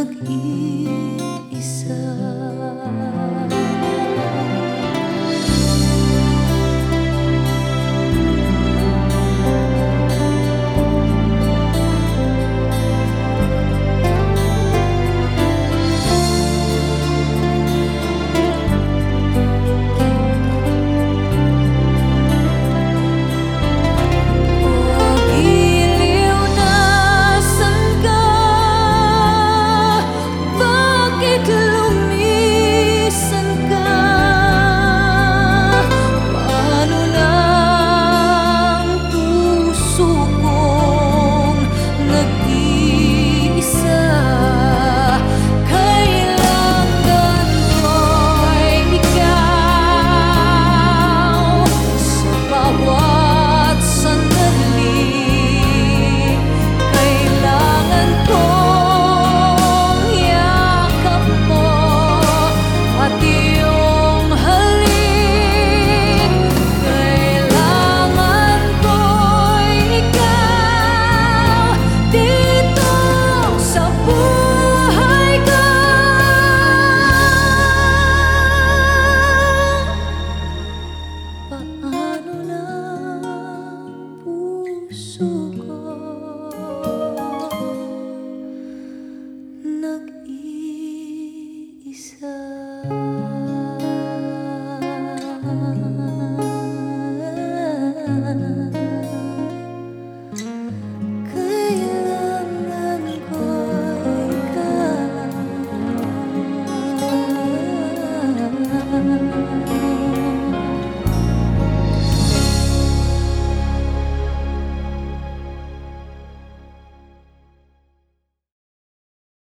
mag-iisa.